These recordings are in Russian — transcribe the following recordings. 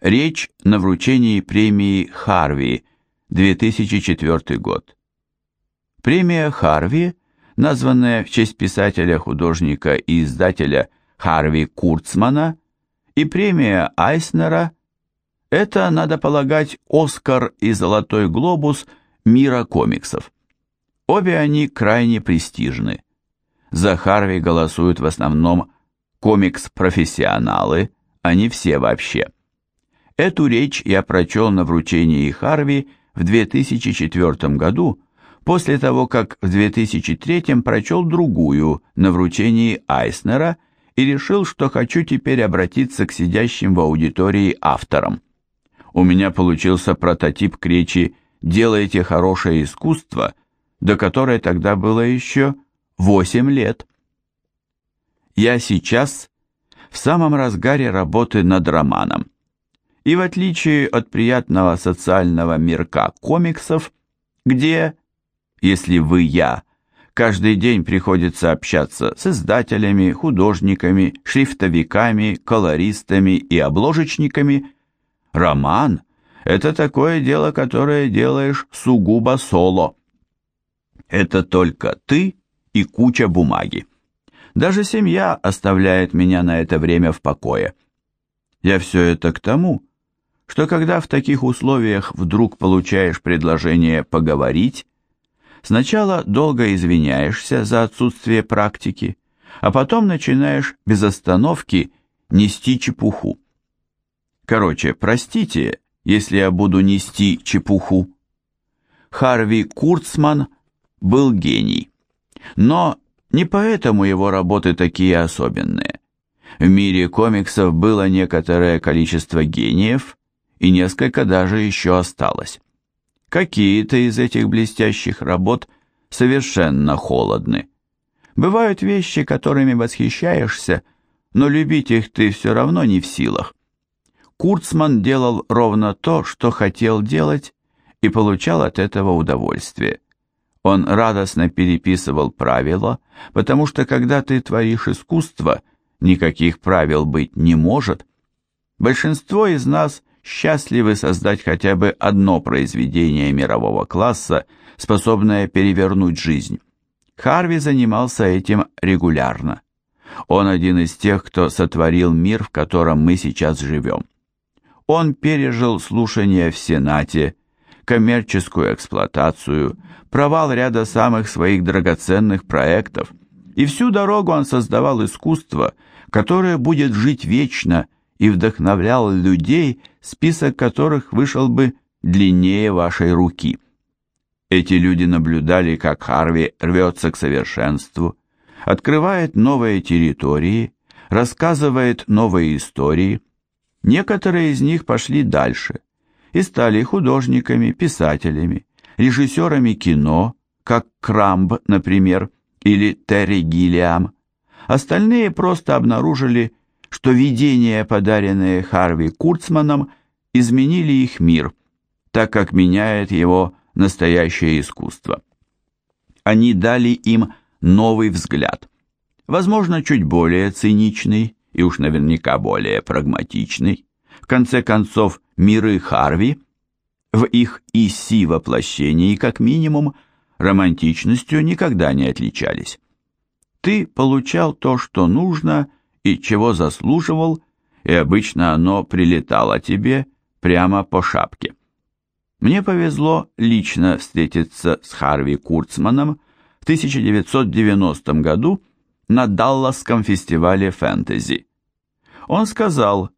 Речь на вручении премии Харви, 2004 год. Премия Харви, названная в честь писателя-художника и издателя Харви Курцмана, и премия Айснера – это, надо полагать, Оскар и Золотой глобус мира комиксов. Обе они крайне престижны. За Харви голосуют в основном комикс-профессионалы, а не все вообще. Эту речь я прочел на вручении Харви в 2004 году, после того, как в 2003 прочел другую на вручении Айснера и решил, что хочу теперь обратиться к сидящим в аудитории авторам. У меня получился прототип к речи «Делайте хорошее искусство», до которой тогда было еще 8 лет. Я сейчас в самом разгаре работы над романом. И в отличие от приятного социального мирка комиксов, где, если вы я, каждый день приходится общаться с издателями, художниками, шрифтовиками, колористами и обложечниками, роман – это такое дело, которое делаешь сугубо соло. Это только ты и куча бумаги. Даже семья оставляет меня на это время в покое. Я все это к тому, что когда в таких условиях вдруг получаешь предложение поговорить, сначала долго извиняешься за отсутствие практики, а потом начинаешь без остановки нести чепуху. Короче, простите, если я буду нести чепуху. Харви Курцман был гений. Но не поэтому его работы такие особенные. В мире комиксов было некоторое количество гениев, и несколько даже еще осталось. Какие-то из этих блестящих работ совершенно холодны. Бывают вещи, которыми восхищаешься, но любить их ты все равно не в силах. Курцман делал ровно то, что хотел делать, и получал от этого удовольствие. Он радостно переписывал правила, потому что когда ты творишь искусство, никаких правил быть не может. Большинство из нас счастливы создать хотя бы одно произведение мирового класса, способное перевернуть жизнь. Харви занимался этим регулярно. Он один из тех, кто сотворил мир, в котором мы сейчас живем. Он пережил слушания в Сенате, коммерческую эксплуатацию, провал ряда самых своих драгоценных проектов, и всю дорогу он создавал искусство, которое будет жить вечно и вдохновлял людей, список которых вышел бы длиннее вашей руки. Эти люди наблюдали, как Харви рвется к совершенству, открывает новые территории, рассказывает новые истории. Некоторые из них пошли дальше, и стали художниками, писателями, режиссерами кино, как Крамб, например, или Терри Гиллиам. Остальные просто обнаружили, что видения, подаренные Харви Курцманом, изменили их мир, так как меняет его настоящее искусство. Они дали им новый взгляд, возможно, чуть более циничный и уж наверняка более прагматичный, в конце концов, миры Харви в их ИСИ воплощении, как минимум, романтичностью никогда не отличались. Ты получал то, что нужно и чего заслуживал, и обычно оно прилетало тебе прямо по шапке. Мне повезло лично встретиться с Харви Курцманом в 1990 году на Далласском фестивале фэнтези. Он сказал,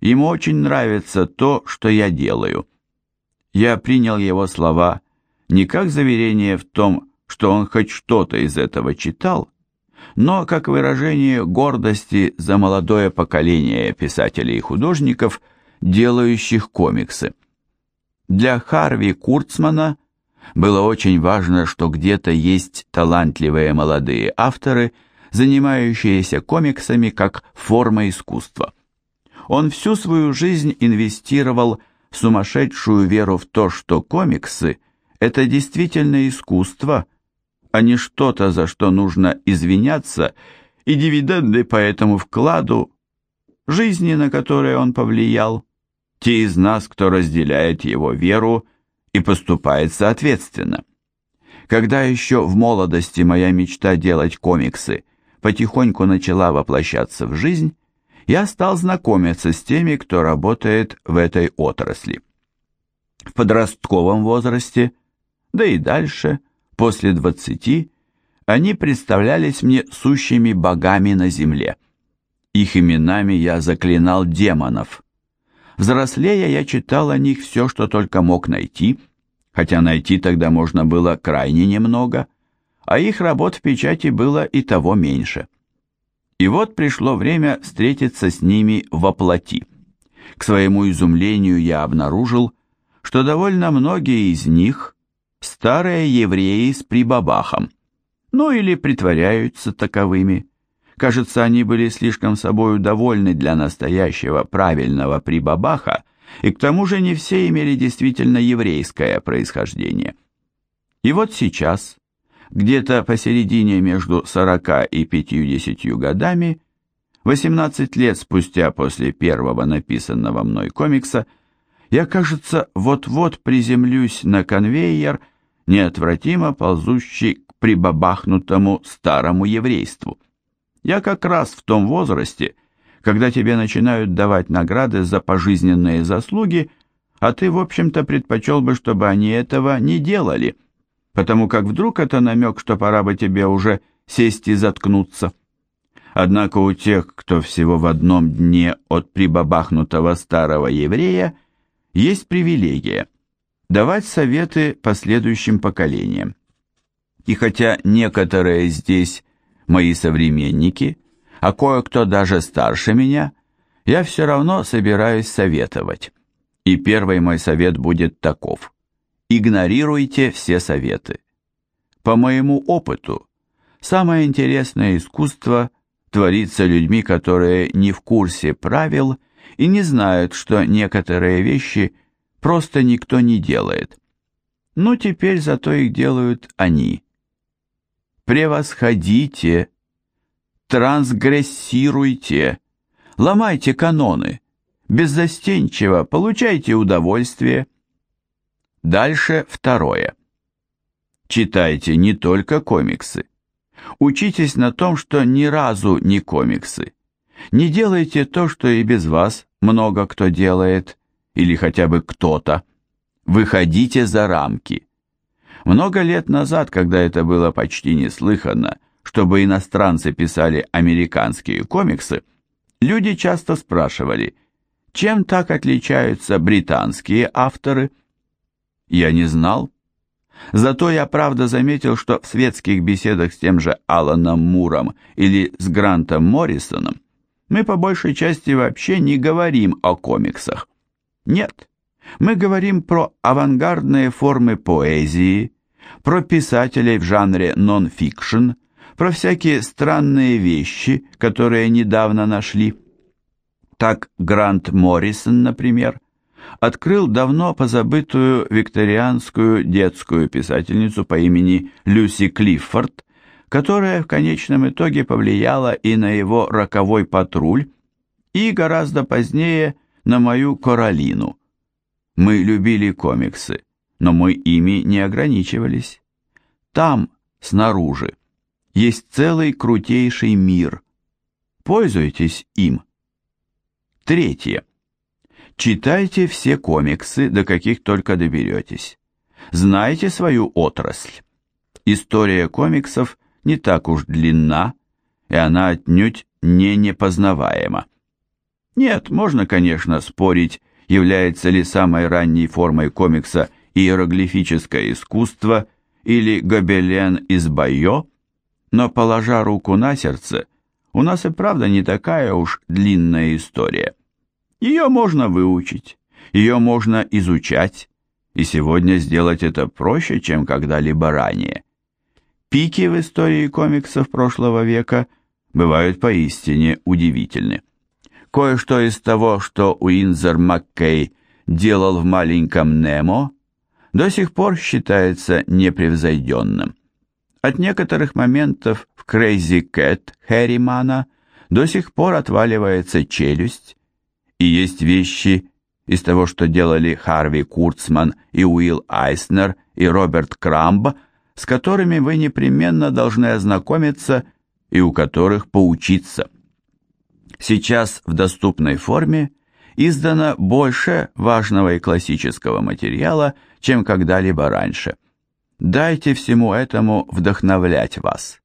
Ему очень нравится то, что я делаю. Я принял его слова не как заверение в том, что он хоть что-то из этого читал, но как выражение гордости за молодое поколение писателей и художников, делающих комиксы. Для Харви Курцмана было очень важно, что где-то есть талантливые молодые авторы, занимающиеся комиксами как формой искусства. Он всю свою жизнь инвестировал в сумасшедшую веру в то, что комиксы – это действительно искусство, а не что-то, за что нужно извиняться, и дивиденды по этому вкладу, жизни, на которые он повлиял, те из нас, кто разделяет его веру и поступает соответственно. Когда еще в молодости моя мечта делать комиксы потихоньку начала воплощаться в жизнь, я стал знакомиться с теми, кто работает в этой отрасли. В подростковом возрасте, да и дальше, после двадцати, они представлялись мне сущими богами на земле. Их именами я заклинал демонов. Взрослея я читал о них все, что только мог найти, хотя найти тогда можно было крайне немного, а их работ в печати было и того меньше. И вот пришло время встретиться с ними во плоти. К своему изумлению я обнаружил, что довольно многие из них – старые евреи с прибабахом, ну или притворяются таковыми. Кажется, они были слишком собою довольны для настоящего правильного прибабаха, и к тому же не все имели действительно еврейское происхождение. И вот сейчас, где-то посередине между 40 и 50 годами, 18 лет спустя после первого написанного мной комикса, я, кажется, вот-вот приземлюсь на конвейер, неотвратимо ползущий к прибабахнутому старому еврейству. Я как раз в том возрасте, когда тебе начинают давать награды за пожизненные заслуги, а ты, в общем-то, предпочел бы, чтобы они этого не делали – потому как вдруг это намек, что пора бы тебе уже сесть и заткнуться. Однако у тех, кто всего в одном дне от прибабахнутого старого еврея, есть привилегия давать советы последующим поколениям. И хотя некоторые здесь мои современники, а кое-кто даже старше меня, я все равно собираюсь советовать. И первый мой совет будет таков. Игнорируйте все советы. По моему опыту, самое интересное искусство творится людьми, которые не в курсе правил и не знают, что некоторые вещи просто никто не делает. Но теперь зато их делают они. Превосходите, трансгрессируйте, ломайте каноны, беззастенчиво получайте удовольствие, Дальше второе. Читайте не только комиксы. Учитесь на том, что ни разу не комиксы. Не делайте то, что и без вас много кто делает, или хотя бы кто-то. Выходите за рамки. Много лет назад, когда это было почти неслыханно, чтобы иностранцы писали американские комиксы, люди часто спрашивали, чем так отличаются британские авторы – я не знал. Зато я правда заметил, что в светских беседах с тем же Аланом Муром или с Грантом Моррисоном мы по большей части вообще не говорим о комиксах. Нет, мы говорим про авангардные формы поэзии, про писателей в жанре нон-фикшн, про всякие странные вещи, которые недавно нашли. Так Грант Моррисон, например, открыл давно позабытую викторианскую детскую писательницу по имени Люси Клиффорд, которая в конечном итоге повлияла и на его «Роковой патруль», и гораздо позднее на мою «Королину». Мы любили комиксы, но мы ими не ограничивались. Там, снаружи, есть целый крутейший мир. Пользуйтесь им. Третье. Читайте все комиксы, до каких только доберетесь. Знайте свою отрасль. История комиксов не так уж длинна, и она отнюдь не непознаваема. Нет, можно, конечно, спорить, является ли самой ранней формой комикса иероглифическое искусство или гобелен из Байо, но, положа руку на сердце, у нас и правда не такая уж длинная история. Ее можно выучить, ее можно изучать, и сегодня сделать это проще, чем когда-либо ранее. Пики в истории комиксов прошлого века бывают поистине удивительны. Кое-что из того, что Уинзер Маккей делал в маленьком Немо, до сих пор считается непревзойденным. От некоторых моментов в Crazy Cat Хэрримана до сих пор отваливается челюсть, и есть вещи из того, что делали Харви Курцман и Уилл Айснер и Роберт Крамб, с которыми вы непременно должны ознакомиться и у которых поучиться. Сейчас в доступной форме издано больше важного и классического материала, чем когда-либо раньше. Дайте всему этому вдохновлять вас.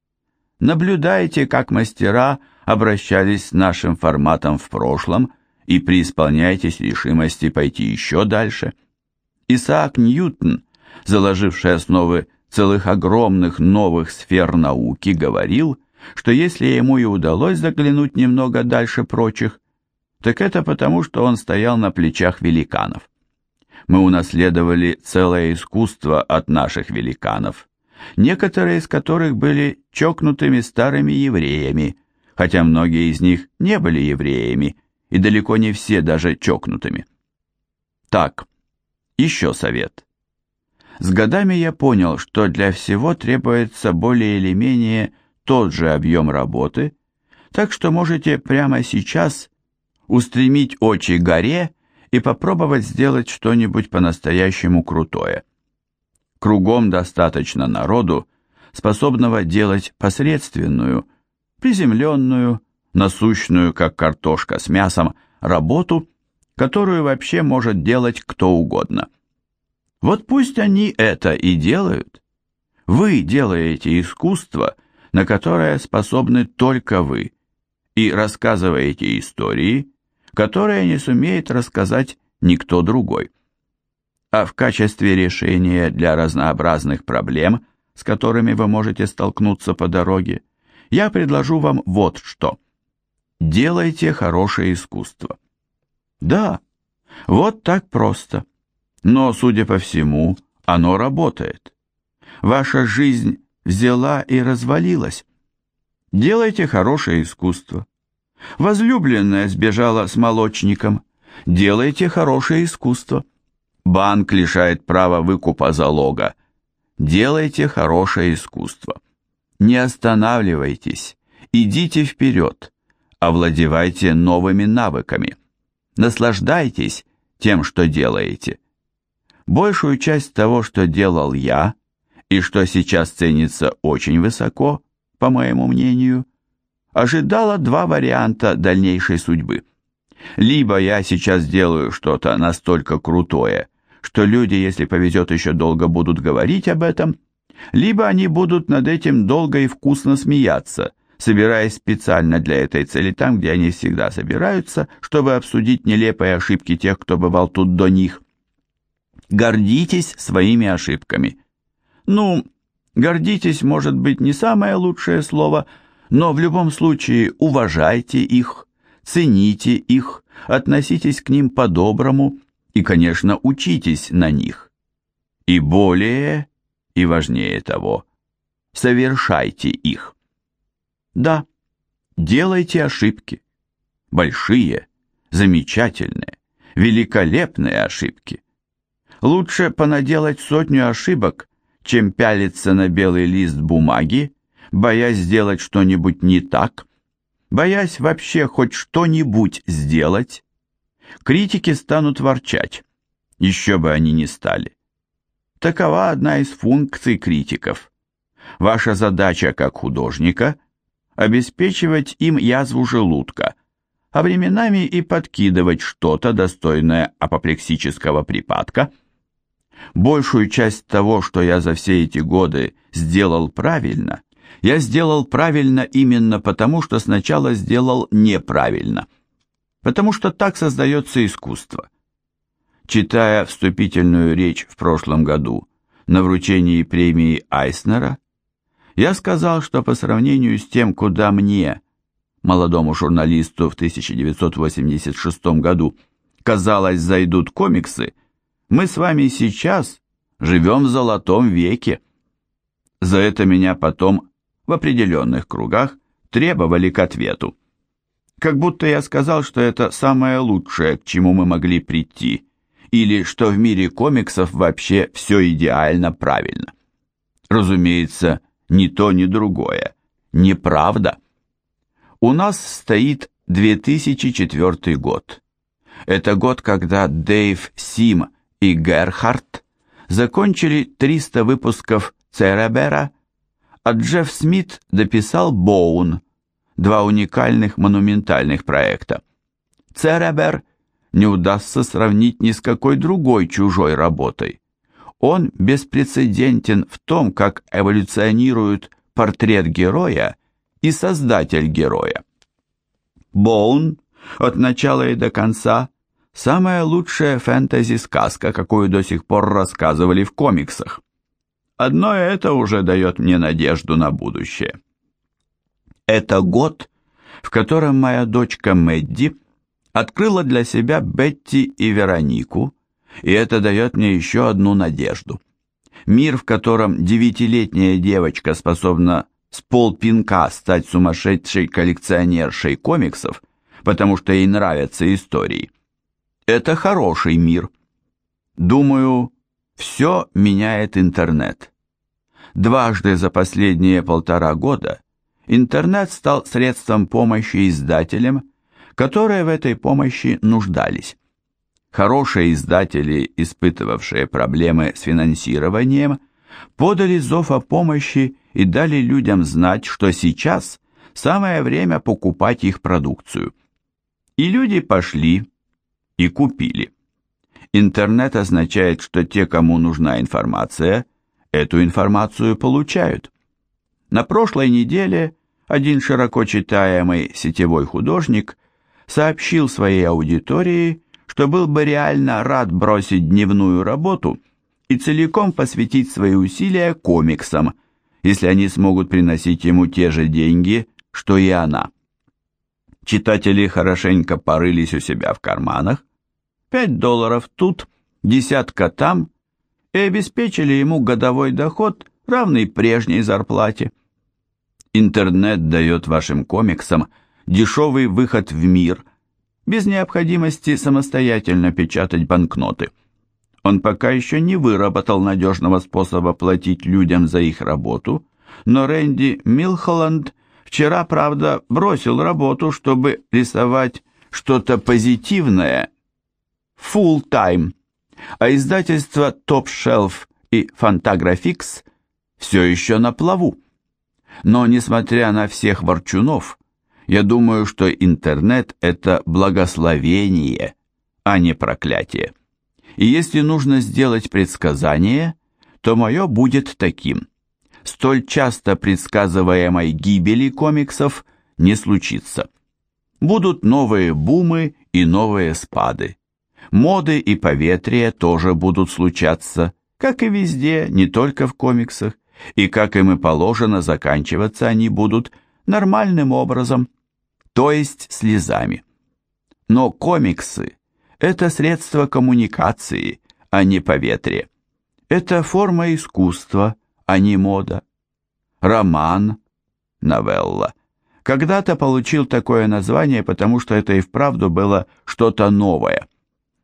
Наблюдайте, как мастера обращались с нашим форматом в прошлом и преисполняйтесь решимости пойти еще дальше. Исаак Ньютон, заложивший основы целых огромных новых сфер науки, говорил, что если ему и удалось заглянуть немного дальше прочих, так это потому, что он стоял на плечах великанов. Мы унаследовали целое искусство от наших великанов, некоторые из которых были чокнутыми старыми евреями, хотя многие из них не были евреями, и далеко не все даже чокнутыми. Так, еще совет. С годами я понял, что для всего требуется более или менее тот же объем работы, так что можете прямо сейчас устремить очи горе и попробовать сделать что-нибудь по-настоящему крутое. Кругом достаточно народу, способного делать посредственную, приземленную, насущную, как картошка с мясом, работу, которую вообще может делать кто угодно. Вот пусть они это и делают. Вы делаете искусство, на которое способны только вы, и рассказываете истории, которые не сумеет рассказать никто другой. А в качестве решения для разнообразных проблем, с которыми вы можете столкнуться по дороге, я предложу вам вот что. Делайте хорошее искусство. Да, вот так просто. Но, судя по всему, оно работает. Ваша жизнь взяла и развалилась. Делайте хорошее искусство. Возлюбленная сбежала с молочником. Делайте хорошее искусство. Банк лишает права выкупа залога. Делайте хорошее искусство. Не останавливайтесь, идите вперед, овладевайте новыми навыками. Наслаждайтесь тем, что делаете. Большую часть того, что делал я, и что сейчас ценится очень высоко, по моему мнению, ожидала два варианта дальнейшей судьбы. Либо я сейчас делаю что-то настолько крутое, что люди, если повезет, еще долго будут говорить об этом, либо они будут над этим долго и вкусно смеяться, собираясь специально для этой цели там, где они всегда собираются, чтобы обсудить нелепые ошибки тех, кто бывал тут до них. Гордитесь своими ошибками. Ну, гордитесь, может быть, не самое лучшее слово, но в любом случае уважайте их, цените их, относитесь к ним по-доброму и, конечно, учитесь на них. И более, и важнее того, совершайте их. Да, делайте ошибки. Большие, замечательные, великолепные ошибки. Лучше понаделать сотню ошибок, чем пялиться на белый лист бумаги, боясь сделать что-нибудь не так, боясь вообще хоть что-нибудь сделать. Критики станут ворчать, еще бы они не стали. Такова одна из функций критиков. Ваша задача как художника – обеспечивать им язву желудка, а временами и подкидывать что-то, достойное апоплексического припадка – Большую часть того, что я за все эти годы сделал правильно, я сделал правильно именно потому, что сначала сделал неправильно. Потому что так создается искусство. Читая вступительную речь в прошлом году на вручении премии Айснера, я сказал, что по сравнению с тем, куда мне, молодому журналисту в 1986 году, казалось, зайдут комиксы – мы с вами сейчас живем в золотом веке. За это меня потом в определенных кругах требовали к ответу. Как будто я сказал, что это самое лучшее, к чему мы могли прийти, или что в мире комиксов вообще все идеально правильно. Разумеется, ни то, ни другое. Неправда. У нас стоит 2004 год. Это год, когда Дэйв Сим и Герхард закончили 300 выпусков Церебера, а Джефф Смит дописал Боун, два уникальных монументальных проекта. Церебер не удастся сравнить ни с какой другой чужой работой. Он беспрецедентен в том, как эволюционирует портрет героя и создатель героя. Боун от начала и до конца самая лучшая фэнтези-сказка, какую до сих пор рассказывали в комиксах. Одно это уже дает мне надежду на будущее. Это год, в котором моя дочка Мэдди открыла для себя Бетти и Веронику, и это дает мне еще одну надежду. Мир, в котором девятилетняя девочка способна с полпинка стать сумасшедшей коллекционершей комиксов, потому что ей нравятся истории. Это хороший мир. Думаю, все меняет интернет. Дважды за последние полтора года интернет стал средством помощи издателям, которые в этой помощи нуждались. Хорошие издатели, испытывавшие проблемы с финансированием, подали зов о помощи и дали людям знать, что сейчас самое время покупать их продукцию. И люди пошли и купили. Интернет означает, что те, кому нужна информация, эту информацию получают. На прошлой неделе один широко читаемый сетевой художник сообщил своей аудитории, что был бы реально рад бросить дневную работу и целиком посвятить свои усилия комиксам, если они смогут приносить ему те же деньги, что и она. Читатели хорошенько порылись у себя в карманах, пять долларов тут, десятка там, и обеспечили ему годовой доход, равный прежней зарплате. Интернет дает вашим комиксам дешевый выход в мир, без необходимости самостоятельно печатать банкноты. Он пока еще не выработал надежного способа платить людям за их работу, но Рэнди Милхолланд вчера, правда, бросил работу, чтобы рисовать что-то позитивное full time, а издательства Top Shelf и Fantagraphics все еще на плаву. Но, несмотря на всех ворчунов, я думаю, что интернет – это благословение, а не проклятие. И если нужно сделать предсказание, то мое будет таким. Столь часто предсказываемой гибели комиксов не случится. Будут новые бумы и новые спады. Моды и поветрия тоже будут случаться, как и везде, не только в комиксах, и, как им и положено, заканчиваться они будут нормальным образом, то есть слезами. Но комиксы – это средство коммуникации, а не поветрие. Это форма искусства, а не мода. Роман, новелла. Когда-то получил такое название, потому что это и вправду было что-то новое.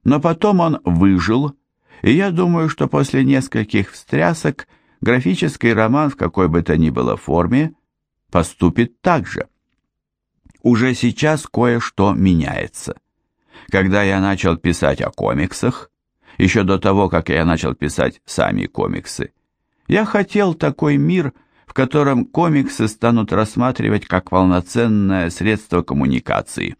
Но потом он выжил, и я думаю, что после нескольких встрясок – графический роман в какой бы то ни было форме поступит так же. Уже сейчас кое-что меняется. Когда я начал писать о комиксах, еще до того, как я начал писать сами комиксы, я хотел такой мир, в котором комиксы станут рассматривать как полноценное средство коммуникации,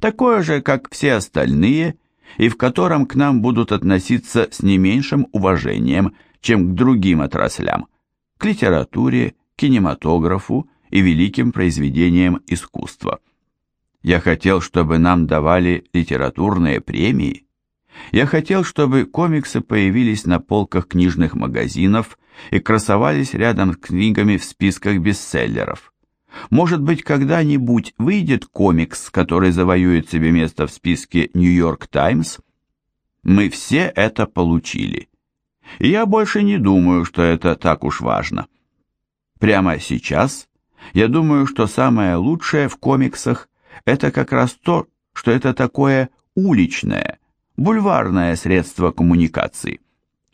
такое же, как все остальные, и в котором к нам будут относиться с не меньшим уважением, чем к другим отраслям, к литературе, кинематографу и великим произведениям искусства. Я хотел, чтобы нам давали литературные премии. Я хотел, чтобы комиксы появились на полках книжных магазинов и красовались рядом с книгами в списках бестселлеров. Может быть, когда-нибудь выйдет комикс, который завоюет себе место в списке «Нью-Йорк Таймс»? Мы все это получили. Я больше не думаю, что это так уж важно. Прямо сейчас я думаю, что самое лучшее в комиксах это как раз то, что это такое уличное, бульварное средство коммуникации.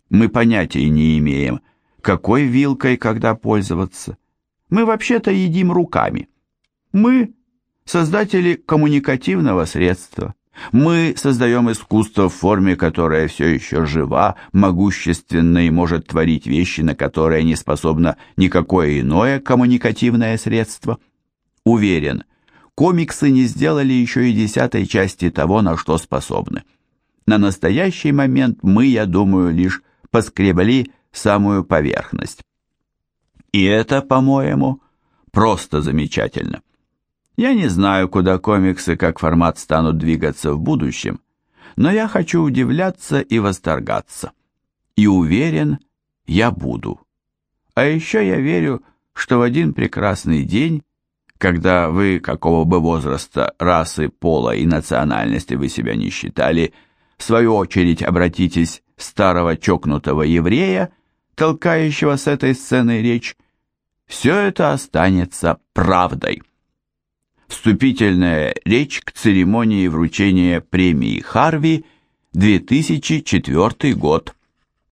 Мы понятия не имеем, какой вилкой когда пользоваться. Мы вообще-то едим руками. Мы – создатели коммуникативного средства. Мы создаем искусство в форме, которая все еще жива, могущественна и может творить вещи, на которые не способно никакое иное коммуникативное средство. Уверен, комиксы не сделали еще и десятой части того, на что способны. На настоящий момент мы, я думаю, лишь поскребли самую поверхность. И это, по-моему, просто замечательно. Я не знаю, куда комиксы как формат станут двигаться в будущем, но я хочу удивляться и восторгаться. И уверен, я буду. А еще я верю, что в один прекрасный день, когда вы, какого бы возраста, расы, пола и национальности вы себя не считали, в свою очередь обратитесь в старого чокнутого еврея, толкающего с этой сцены речь, все это останется правдой. Вступительная речь к церемонии вручения премии Харви 2004 год.